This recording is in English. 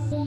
Bye.